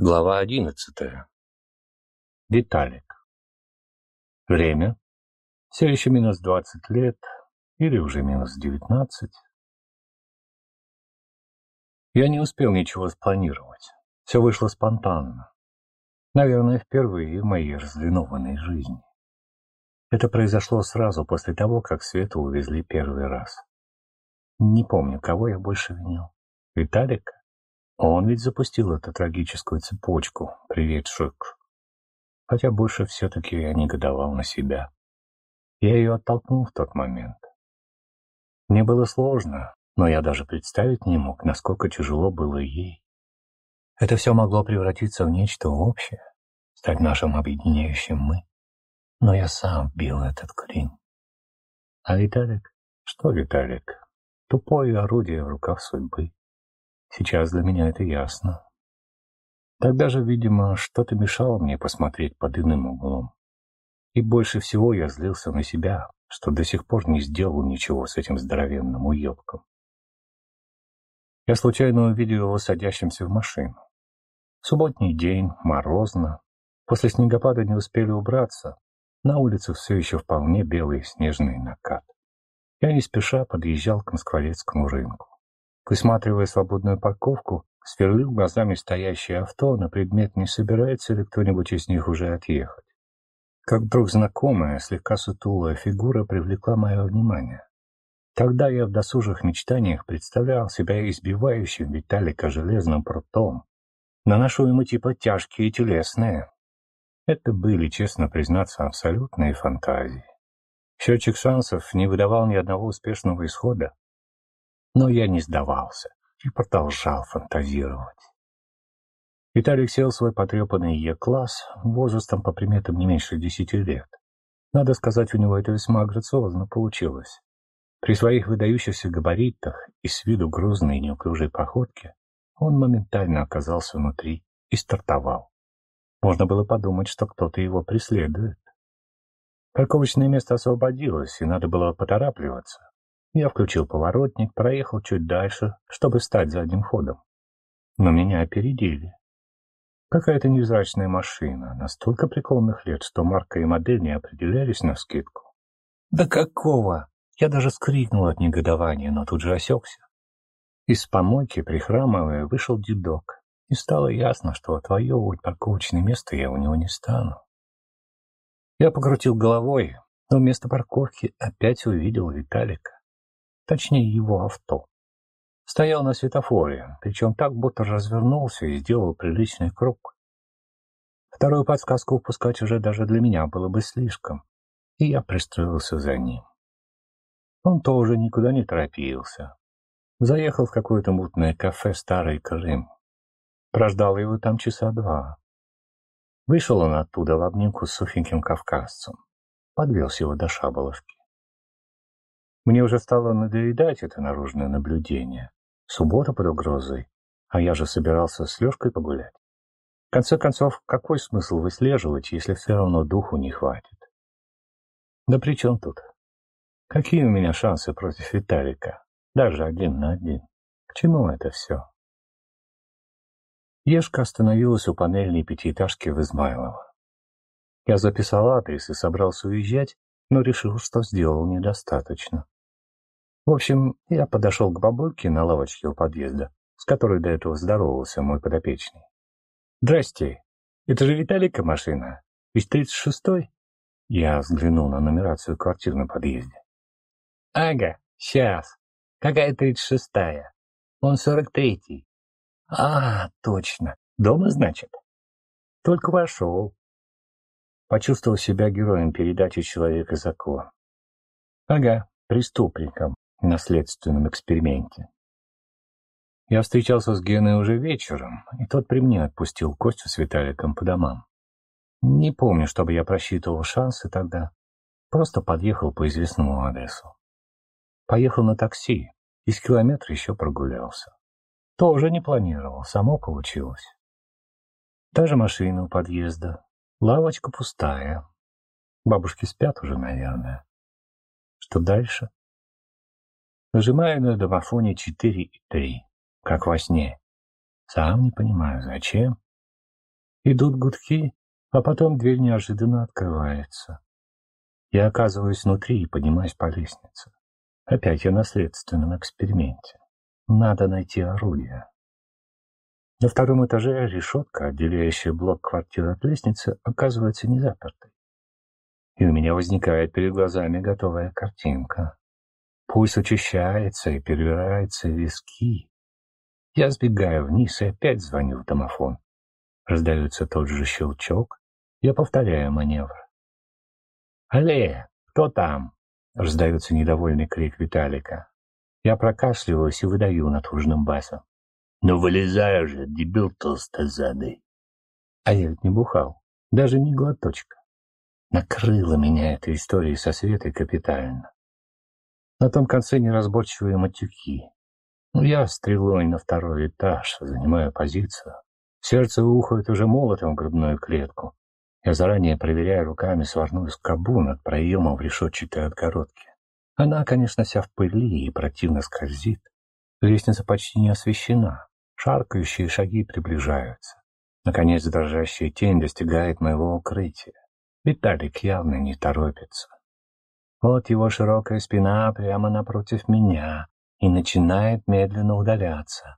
Глава одиннадцатая. Виталик. Время. Все еще минус двадцать лет, или уже минус девятнадцать. Я не успел ничего спланировать. Все вышло спонтанно. Наверное, впервые в моей разлинованной жизни. Это произошло сразу после того, как Свету увезли первый раз. Не помню, кого я больше винил. Виталика? Он ведь запустил эту трагическую цепочку, приведшую к... Хотя больше все-таки я негодовал на себя. Я ее оттолкнул в тот момент. Мне было сложно, но я даже представить не мог, насколько тяжело было ей. Это все могло превратиться в нечто общее, стать нашим объединяющим «мы». Но я сам бил этот клин. А Виталик? Что Виталик? Тупое орудие в руках судьбы. Сейчас для меня это ясно. Тогда же, видимо, что-то мешало мне посмотреть под иным углом. И больше всего я злился на себя, что до сих пор не сделал ничего с этим здоровенным уебком. Я случайно увидел его садящимся в машину. Субботний день, морозно. После снегопада не успели убраться. На улице все еще вполне белый снежный накат. Я не спеша подъезжал к Москворецкому рынку. Высматривая свободную парковку, сверлил глазами стоящее авто на предмет, не собирается ли кто-нибудь из них уже отъехать. Как вдруг знакомая, слегка сутулая фигура привлекла мое внимание. Тогда я в досужих мечтаниях представлял себя избивающим Виталика железным прутом. Наношу ему типа тяжкие телесные. Это были, честно признаться, абсолютные фантазии. Счетчик шансов не выдавал ни одного успешного исхода, но я не сдавался и продолжал фантазировать. Виталик сел в свой потрепанный Е-класс, возрастом по приметам не меньше десяти лет. Надо сказать, у него это весьма грациозно получилось. При своих выдающихся габаритах и с виду грузной и неуклюжей походке он моментально оказался внутри и стартовал. Можно было подумать, что кто-то его преследует. Парковочное место освободилось, и надо было поторапливаться. Я включил поворотник, проехал чуть дальше, чтобы стать задним ходом. Но меня опередили. Какая-то невзрачная машина, настолько преклонных лет, что марка и модель не определялись на скидку. «Да какого?» Я даже скрикнул от негодования, но тут же осекся. Из помойки, прихрамывая, вышел дедок, и стало ясно, что отвоевывать парковочное место я у него не стану. Я покрутил головой, но вместо парковки опять увидел Виталика точнее его авто. Стоял на светофоре, причем так, будто развернулся и сделал приличный круг. Вторую подсказку упускать уже даже для меня было бы слишком, и я пристроился за ним. Он тоже никуда не торопился. Заехал в какое-то мутное кафе «Старый Крым». Прождал его там часа два. Вышел он оттуда в обнимку с сухеньким кавказцем. Подвез его до Шаболовки. Мне уже стало надоедать это наружное наблюдение. Суббота под угрозой, а я же собирался с Лешкой погулять. В конце концов, какой смысл выслеживать, если все равно духу не хватит? Да при чем тут? Какие у меня шансы против Виталика? Даже один на один. К чему это все? Ешка остановилась у панельной пятиэтажки в Измайлово. Я записал адрес и собрался уезжать, но решил, что сделал недостаточно. В общем, я подошел к бабульке на лавочке у подъезда, с которой до этого здоровался мой подопечный. «Здрасте, это же Виталика машина, ведь тридцать шестой?» Я взглянул на нумерацию квартир на подъезде. «Ага, сейчас. Какая тридцать шестая? Он сорок третий». «А, точно. Дома, значит?» «Только вошел». Почувствовал себя героем передачи «Человек и закон». «Ага, преступником наследственном эксперименте. Я встречался с Геной уже вечером, и тот при мне отпустил Костю с Виталиком по домам. Не помню, чтобы я просчитывал шансы тогда. Просто подъехал по известному адресу. Поехал на такси, и с километра еще прогулялся. Тоже не планировал, само получилось. Та же машина у подъезда, лавочка пустая. Бабушки спят уже, наверное. Что дальше? Нажимаю на домофоне 4 и 3, как во сне. Сам не понимаю, зачем. Идут гудки, а потом дверь неожиданно открывается. Я оказываюсь внутри и поднимаюсь по лестнице. Опять я на следственном эксперименте. Надо найти орудие. На втором этаже решетка, отделяющая блок квартиры от лестницы, оказывается не запертой. И у меня возникает перед глазами готовая картинка. Пульс учащается и перебирается виски. Я сбегаю вниз и опять звоню в домофон. Раздается тот же щелчок. Я повторяю маневр. «Алле, кто там?» — раздается недовольный крик Виталика. Я прокашливаюсь и выдаю натужным басом. Ну вылезай же, дебил толстозадый. А я ведь не бухал, даже не глоточка. Накрыла меня эта история со Светой капитально. На том конце неразборчивые матюки. Ну, я стрелой на второй этаж, занимаю позицию. Сердце ухает уже молотом в грудную клетку. Я заранее проверяю руками сварную скобу над проемом в решетчатой отгородке. Она, конечно, вся в пыли и противно скользит. Лестница почти не освещена. Шаркающие шаги приближаются. Наконец дрожащая тень достигает моего укрытия. Виталик явно не торопится. Вот его широкая спина прямо напротив меня и начинает медленно удаляться.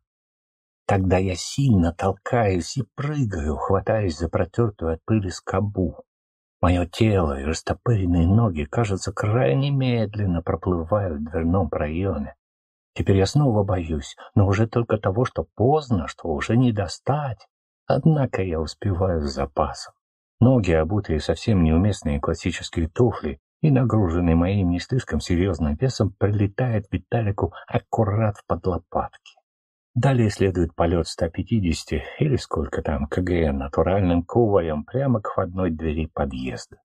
Тогда я сильно толкаюсь и прыгаю, хватаясь за протертую от пыли скобу. Мое тело и растопыренные ноги, кажется, крайне медленно проплывают в дверном проеме. Теперь я снова боюсь, но уже только того, что поздно, что уже не достать. Однако я успеваю с запасом. Ноги, обутые совсем неуместные классические туфли, и нагруженный моим не слишком серьезным весом, прилетает Виталику аккурат в подлопатки. Далее следует полет 150 или сколько там КГН натуральным куварем прямо к входной двери подъезда.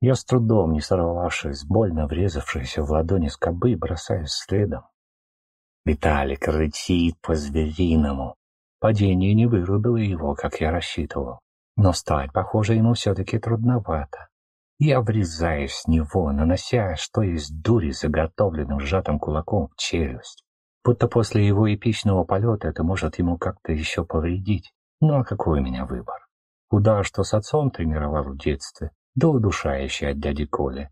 Я с трудом, не сорвавшись, больно врезавшись в ладони скобы, бросаюсь следом. Виталик рычит по-звериному. Падение не вырубило его, как я рассчитывал. Но встать, похоже, ему все-таки трудновато. Я врезаюсь в него, нанося, что есть дури, заготовленным сжатым кулаком в челюсть. Будто после его эпичного полета это может ему как-то еще повредить. Ну а какой у меня выбор? Удар, что с отцом тренировал в детстве, да удушающий от дяди Коли.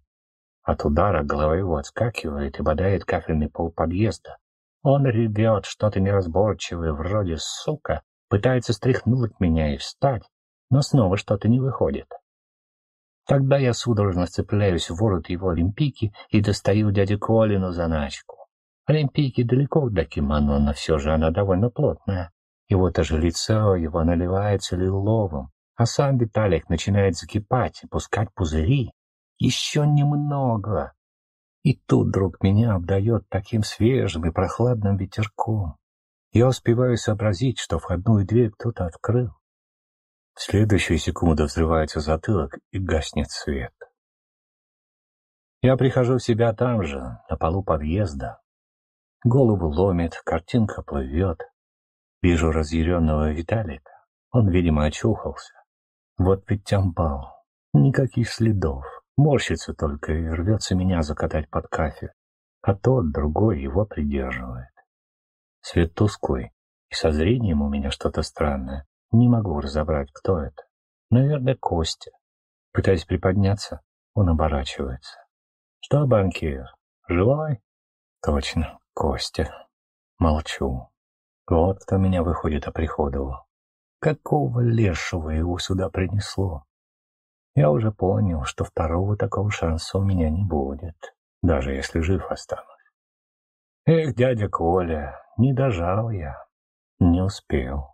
От удара голова его отскакивает и бодает кафельный пол подъезда. Он ревет что-то неразборчивое, вроде «сука», пытается стряхнуть меня и встать, но снова что-то не выходит. Тогда я судорожно цепляюсь в ворот его олимпийки и достаю дяде Колину заначку. Олимпийки далеко до кимоно, но все же она довольно плотная. Его тоже лицо его наливается лиловым, а сам Виталик начинает закипать и пускать пузыри. Еще немного, и тут вдруг меня обдает таким свежим и прохладным ветерком. Я успеваю сообразить, что входную дверь кто-то открыл. В следующую секунду взрывается затылок и гаснет свет. Я прихожу в себя там же, на полу подъезда. Голову ломит, картинка плывет. Вижу разъяренного Виталика. Он, видимо, очухался. Вот ведь тямбал. Никаких следов. Морщится только и рвется меня закатать под кафель, а тот, другой, его придерживает. Свет тусклый, и со зрением у меня что-то странное. Не могу разобрать, кто это. Наверное, Костя. Пытаясь приподняться, он оборачивается. Что, банкир, живой? Точно, Костя. Молчу. Вот кто меня, выходит, оприходовал. Какого лешего его сюда принесло? Я уже понял, что второго такого шанса у меня не будет, даже если жив останусь. Эх, дядя Коля, не дожал я, не успел.